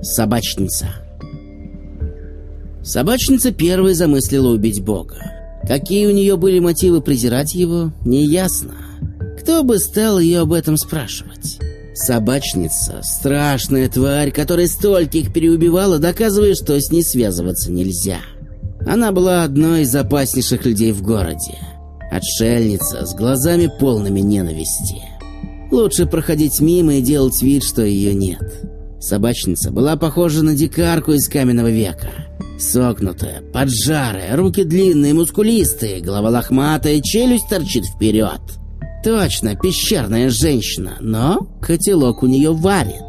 Собачница. Собачница первой замыслила убить Бога. Какие у нее были мотивы презирать его, неясно. Кто бы стал ее об этом спрашивать? Собачница — страшная тварь, которая стольких переубивала, доказывая, что с ней связываться нельзя. Она была одной из опаснейших людей в городе. Отшельница с глазами полными ненависти. Лучше проходить мимо и делать вид, что ее нет. Собачница была похожа на дикарку из каменного века. Согнутая, поджарая, руки длинные, мускулистые, голова лохматая, челюсть торчит вперед. Точно, пещерная женщина, но котелок у нее варит.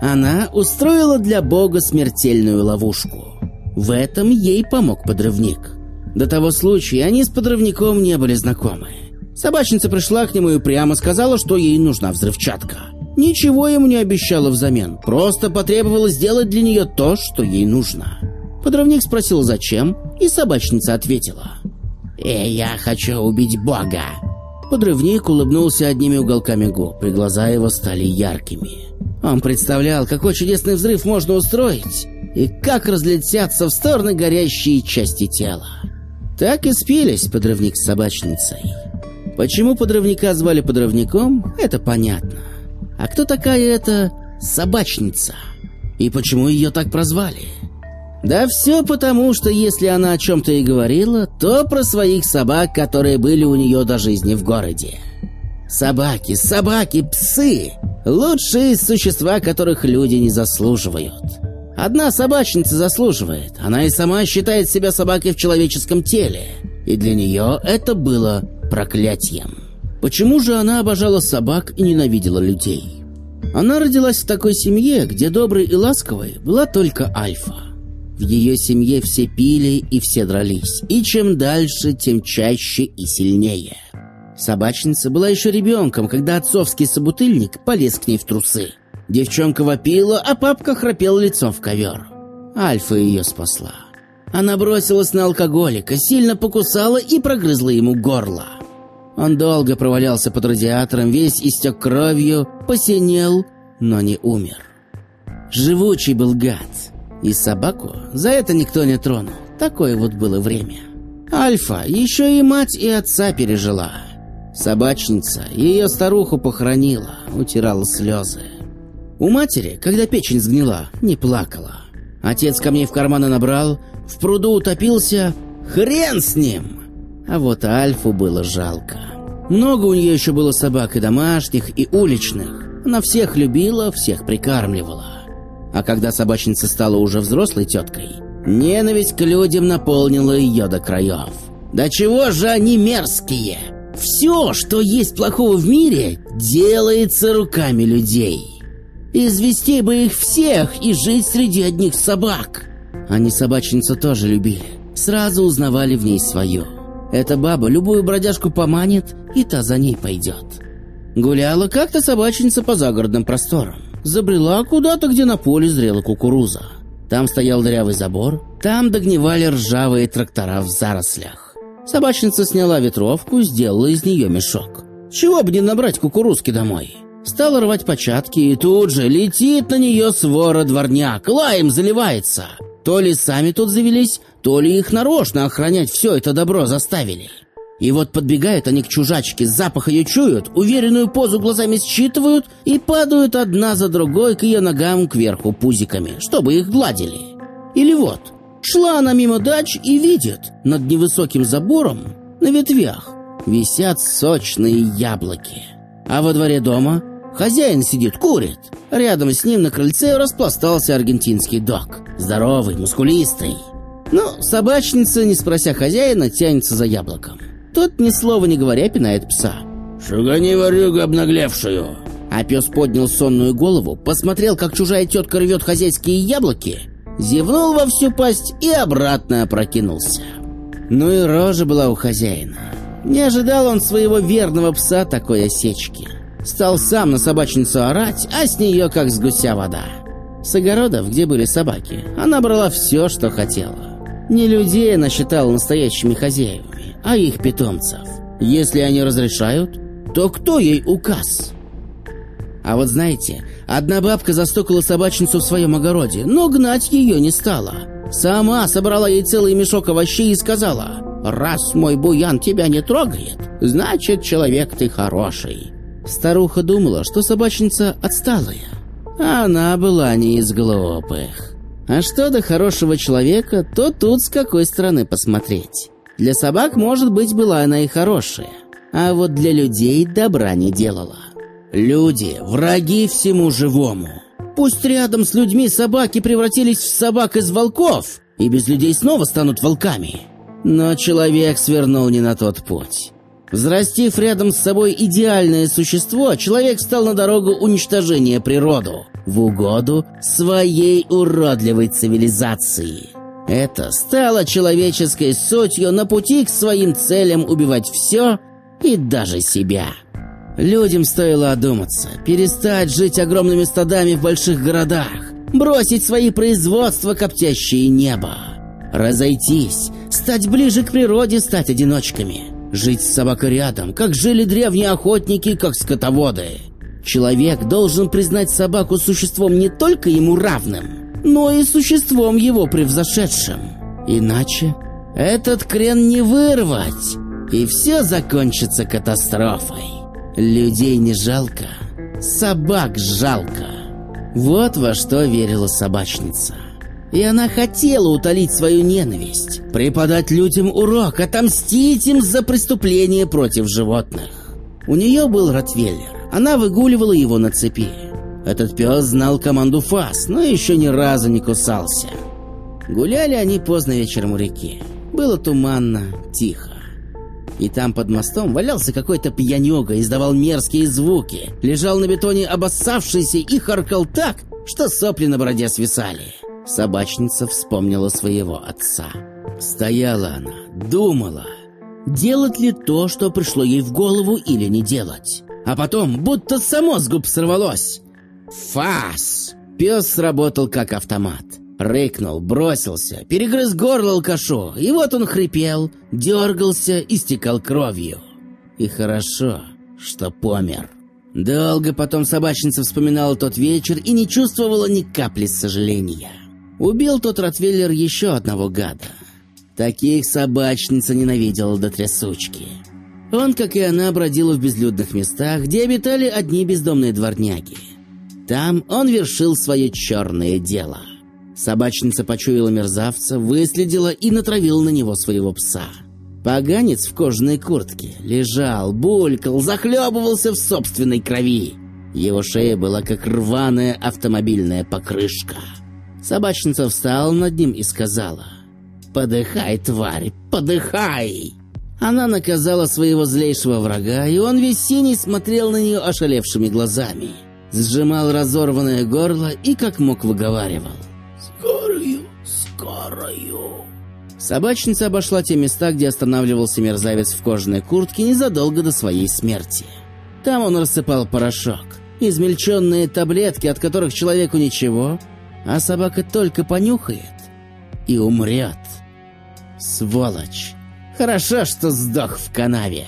Она устроила для бога смертельную ловушку. В этом ей помог подрывник. До того случая они с подрывником не были знакомы. Собачница пришла к нему и прямо сказала, что ей нужна взрывчатка. Ничего ему не обещала взамен, просто потребовала сделать для нее то, что ей нужно. Подрывник спросил, зачем, и собачница ответила. «Э, я хочу убить Бога». Подрывник улыбнулся одними уголками губ, и глаза его стали яркими. Он представлял, какой чудесный взрыв можно устроить, и как разлетятся в стороны горящие части тела. Так и спились подрывник с собачницей. Почему подрывника звали подрывником, это понятно. А кто такая эта собачница? И почему ее так прозвали? Да все потому, что если она о чем-то и говорила, то про своих собак, которые были у нее до жизни в городе. Собаки, собаки, псы — лучшие существа, которых люди не заслуживают. Одна собачница заслуживает, она и сама считает себя собакой в человеческом теле, и для нее это было проклятием. Почему же она обожала собак и ненавидела людей? Она родилась в такой семье, где доброй и ласковой была только Альфа. В ее семье все пили и все дрались. И чем дальше, тем чаще и сильнее. Собачница была еще ребенком, когда отцовский собутыльник полез к ней в трусы. Девчонка вопила, а папка храпел лицом в ковер. Альфа ее спасла. Она бросилась на алкоголика, сильно покусала и прогрызла ему горло. Он долго провалялся под радиатором, весь истек кровью, посинел, но не умер. Живучий был гад. И собаку за это никто не тронул. Такое вот было время. Альфа еще и мать и отца пережила. Собачница ее старуху похоронила, утирала слезы. У матери, когда печень сгнила, не плакала. Отец камней в карманы набрал, в пруду утопился, хрен с ним! А вот Альфу было жалко. Много у нее еще было собак и домашних, и уличных. Она всех любила, всех прикармливала. А когда собачница стала уже взрослой теткой, ненависть к людям наполнила ее до краев. Да чего же они мерзкие! Все, что есть плохого в мире, делается руками людей. Извести бы их всех и жить среди одних собак. Они собачницу тоже любили. Сразу узнавали в ней свою. Эта баба любую бродяжку поманит, и та за ней пойдет. Гуляла как-то собачница по загородным просторам забрела куда-то, где на поле зрела кукуруза. Там стоял дырявый забор, там догнивали ржавые трактора в зарослях. Собачница сняла ветровку, сделала из нее мешок. Чего бы не набрать кукурузки домой? Стала рвать початки, и тут же летит на нее свора дворняк, лаем заливается. То ли сами тут завелись, то ли их нарочно охранять все это добро заставили. И вот подбегают они к чужачке, запах ее чуют, уверенную позу глазами считывают и падают одна за другой к ее ногам кверху пузиками, чтобы их гладили. Или вот, шла она мимо дач и видит, над невысоким забором, на ветвях, висят сочные яблоки. А во дворе дома хозяин сидит, курит. Рядом с ним на крыльце распластался аргентинский дог. Здоровый, мускулистый. Но собачница, не спрося хозяина, тянется за яблоком. Тот, ни слова не говоря, пинает пса. «Шагани, ворюга обнаглевшую!» А пес поднял сонную голову, посмотрел, как чужая тетка рвет хозяйские яблоки, зевнул во всю пасть и обратно опрокинулся. Ну и рожа была у хозяина. Не ожидал он своего верного пса такой осечки. Стал сам на собачницу орать, а с нее как с гуся вода. С огородов, где были собаки, она брала все, что хотела. Не людей она считала настоящими хозяевами а их питомцев. Если они разрешают, то кто ей указ? А вот знаете, одна бабка застукала собачницу в своем огороде, но гнать ее не стала. Сама собрала ей целый мешок овощей и сказала, «Раз мой буян тебя не трогает, значит, человек ты хороший». Старуха думала, что собачница отсталая. А она была не из глупых. А что до хорошего человека, то тут с какой стороны посмотреть. Для собак, может быть, была она и хорошая. А вот для людей добра не делала. Люди – враги всему живому. Пусть рядом с людьми собаки превратились в собак из волков, и без людей снова станут волками. Но человек свернул не на тот путь. Взрастив рядом с собой идеальное существо, человек стал на дорогу уничтожения природу в угоду своей уродливой цивилизации. Это стало человеческой сутью на пути к своим целям убивать все и даже себя. Людям стоило одуматься, перестать жить огромными стадами в больших городах, бросить свои производства, коптящие небо, разойтись, стать ближе к природе, стать одиночками, жить с собакой рядом, как жили древние охотники, как скотоводы. Человек должен признать собаку существом не только ему равным, но и существом его превзошедшим. Иначе этот крен не вырвать, и все закончится катастрофой. Людей не жалко, собак жалко. Вот во что верила собачница. И она хотела утолить свою ненависть, преподать людям урок, отомстить им за преступления против животных. У нее был ротвейлер. Она выгуливала его на цепи. Этот пес знал команду ФАС, но еще ни разу не кусался. Гуляли они поздно вечером у реки. Было туманно, тихо. И там под мостом валялся какой-то пьянёга, издавал мерзкие звуки, лежал на бетоне обоссавшийся и харкал так, что сопли на бороде свисали. Собачница вспомнила своего отца. Стояла она, думала, делать ли то, что пришло ей в голову, или не делать. А потом будто само с губ сорвалось. «Фас!» Пес сработал как автомат. Рыкнул, бросился, перегрыз горло алкашу, и вот он хрипел, дергался, истекал кровью. И хорошо, что помер. Долго потом собачница вспоминала тот вечер и не чувствовала ни капли сожаления. Убил тот Ротвейлер еще одного гада. Таких собачница ненавидела до трясучки. Он, как и она, бродил в безлюдных местах, где обитали одни бездомные дворняги. Там он вершил свое черное дело – Собачница почуяла мерзавца, выследила и натравила на него своего пса. Поганец в кожаной куртке лежал, булькал, захлебывался в собственной крови. Его шея была как рваная автомобильная покрышка. Собачница встала над ним и сказала «Подыхай, тварь, подыхай!» Она наказала своего злейшего врага, и он весь синий смотрел на нее ошалевшими глазами. Сжимал разорванное горло и как мог выговаривал скорую, скорую. Собачница обошла те места, где останавливался мерзавец в кожаной куртке незадолго до своей смерти. Там он рассыпал порошок, измельченные таблетки, от которых человеку ничего, а собака только понюхает и умрет. Сволочь! Хорошо, что сдох в канаве.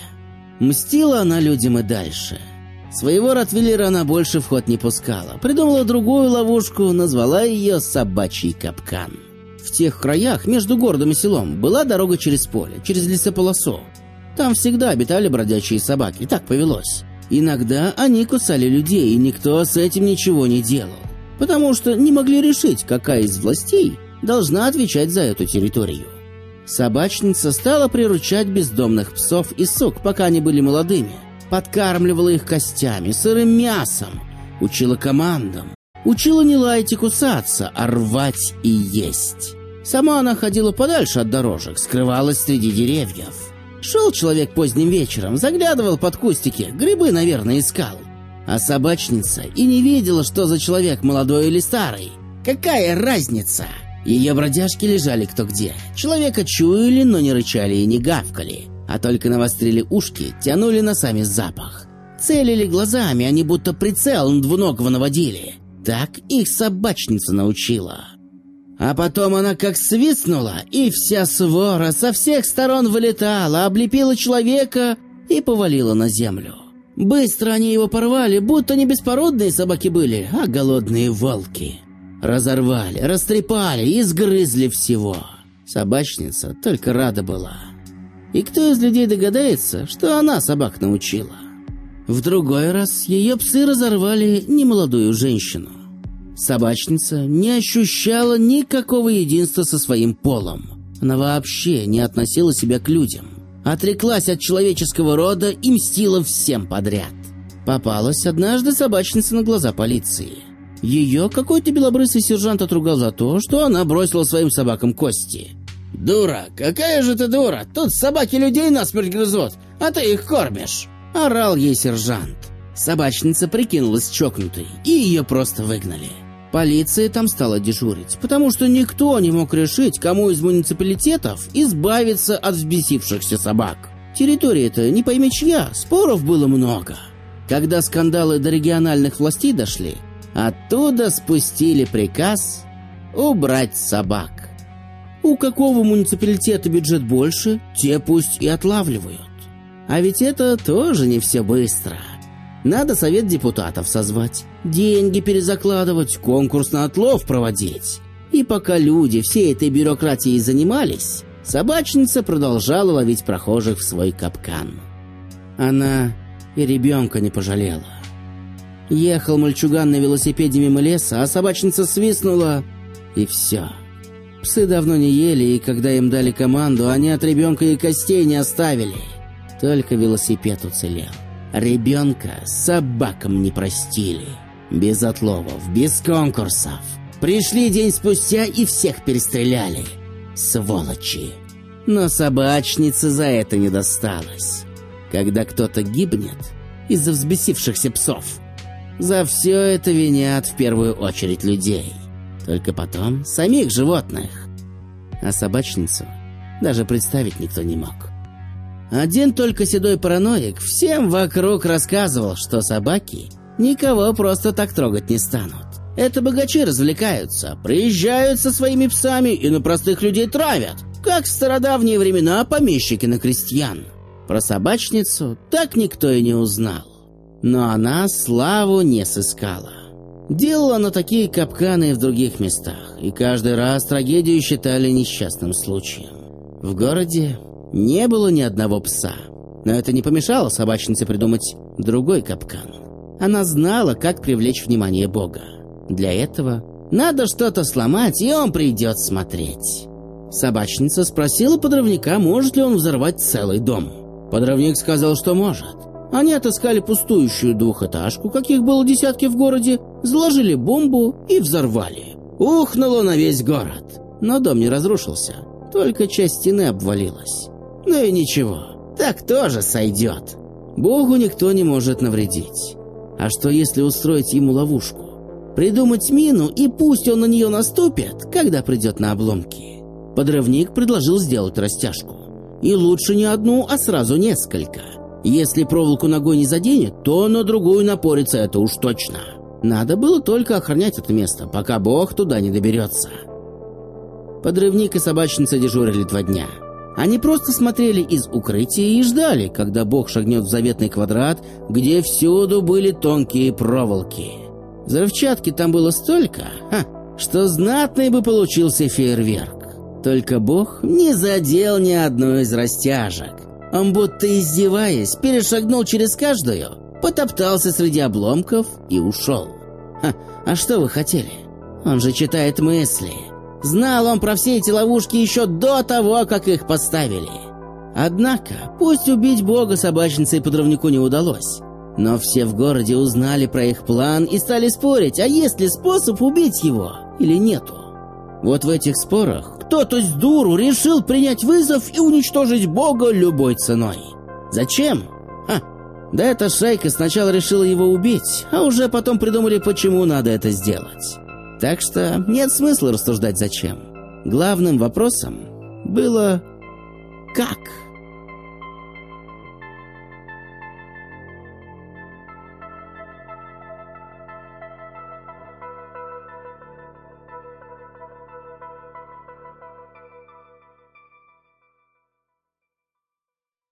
Мстила она людям и дальше — Своего Ротвиллера она больше в ход не пускала. Придумала другую ловушку, назвала ее «Собачий капкан». В тех краях, между городом и селом, была дорога через поле, через лесополосу. Там всегда обитали бродячие собаки, так повелось. Иногда они кусали людей, и никто с этим ничего не делал. Потому что не могли решить, какая из властей должна отвечать за эту территорию. Собачница стала приручать бездомных псов и сук, пока они были молодыми – подкармливала их костями, сырым мясом, учила командам, учила не лаять и кусаться, а рвать и есть. Сама она ходила подальше от дорожек, скрывалась среди деревьев. Шел человек поздним вечером, заглядывал под кустики, грибы, наверное, искал. А собачница и не видела, что за человек, молодой или старый. Какая разница? Ее бродяжки лежали кто где. Человека чуяли, но не рычали и не гавкали а только навострили ушки, тянули носами запах. Целили глазами, они будто прицел двуногого наводили. Так их собачница научила. А потом она как свистнула, и вся свора со всех сторон вылетала, облепила человека и повалила на землю. Быстро они его порвали, будто не беспородные собаки были, а голодные волки. Разорвали, растрепали и сгрызли всего. Собачница только рада была. И кто из людей догадается, что она собак научила? В другой раз ее псы разорвали немолодую женщину. Собачница не ощущала никакого единства со своим полом. Она вообще не относила себя к людям. Отреклась от человеческого рода и мстила всем подряд. Попалась однажды собачница на глаза полиции. Ее какой-то белобрысый сержант отругал за то, что она бросила своим собакам кости. «Дура! Какая же ты дура! Тут собаки людей насмерть грызут, а ты их кормишь!» Орал ей сержант. Собачница прикинулась чокнутой, и ее просто выгнали. Полиция там стала дежурить, потому что никто не мог решить, кому из муниципалитетов избавиться от взбесившихся собак. Территория-то не пойми чья, споров было много. Когда скандалы до региональных властей дошли, оттуда спустили приказ убрать собак. У какого муниципалитета бюджет больше, те пусть и отлавливают. А ведь это тоже не все быстро. Надо совет депутатов созвать, деньги перезакладывать, конкурс на отлов проводить. И пока люди всей этой бюрократией занимались, собачница продолжала ловить прохожих в свой капкан. Она и ребенка не пожалела. Ехал мальчуган на велосипеде мимо леса, а собачница свистнула, и все. Псы давно не ели, и когда им дали команду, они от ребенка и костей не оставили. Только велосипед уцелел. Ребенка собакам не простили. Без отловов, без конкурсов. Пришли день спустя и всех перестреляли. Сволочи. Но собачнице за это не досталось. Когда кто-то гибнет из-за взбесившихся псов, за все это винят в первую очередь людей. Только потом самих животных. А собачницу даже представить никто не мог. Один только седой параноик всем вокруг рассказывал, что собаки никого просто так трогать не станут. Это богачи развлекаются, приезжают со своими псами и на простых людей травят, как в стародавние времена помещики на крестьян. Про собачницу так никто и не узнал. Но она славу не сыскала. Делала она такие капканы и в других местах, и каждый раз трагедию считали несчастным случаем. В городе не было ни одного пса. Но это не помешало собачнице придумать другой капкан. Она знала, как привлечь внимание Бога. Для этого надо что-то сломать, и он придет смотреть. Собачница спросила подрывника, может ли он взорвать целый дом. Подрывник сказал, что может. Они отыскали пустующую двухэтажку, каких было десятки в городе, заложили бомбу и взорвали. Ухнуло на весь город. Но дом не разрушился, только часть стены обвалилась. Ну и ничего, так тоже сойдет. Богу никто не может навредить. А что если устроить ему ловушку? Придумать мину, и пусть он на нее наступит, когда придет на обломки. Подрывник предложил сделать растяжку. И лучше не одну, а сразу несколько. Если проволоку ногой не заденет, то на другую напорится это уж точно. Надо было только охранять это место, пока Бог туда не доберется. Подрывник и собачница дежурили два дня. Они просто смотрели из укрытия и ждали, когда Бог шагнет в заветный квадрат, где всюду были тонкие проволоки. Взрывчатки там было столько, ха, что знатный бы получился фейерверк. Только Бог не задел ни одной из растяжек. Он будто издеваясь, перешагнул через каждую, потоптался среди обломков и ушел. Ха, а что вы хотели? Он же читает мысли. Знал он про все эти ловушки еще до того, как их поставили. Однако, пусть убить бога собачнице и подрывнику не удалось, но все в городе узнали про их план и стали спорить, а есть ли способ убить его или нету. Вот в этих спорах кто-то с дуру решил принять вызов и уничтожить бога любой ценой. Зачем? Ха, да эта шайка сначала решила его убить, а уже потом придумали, почему надо это сделать. Так что нет смысла рассуждать зачем. Главным вопросом было «как?».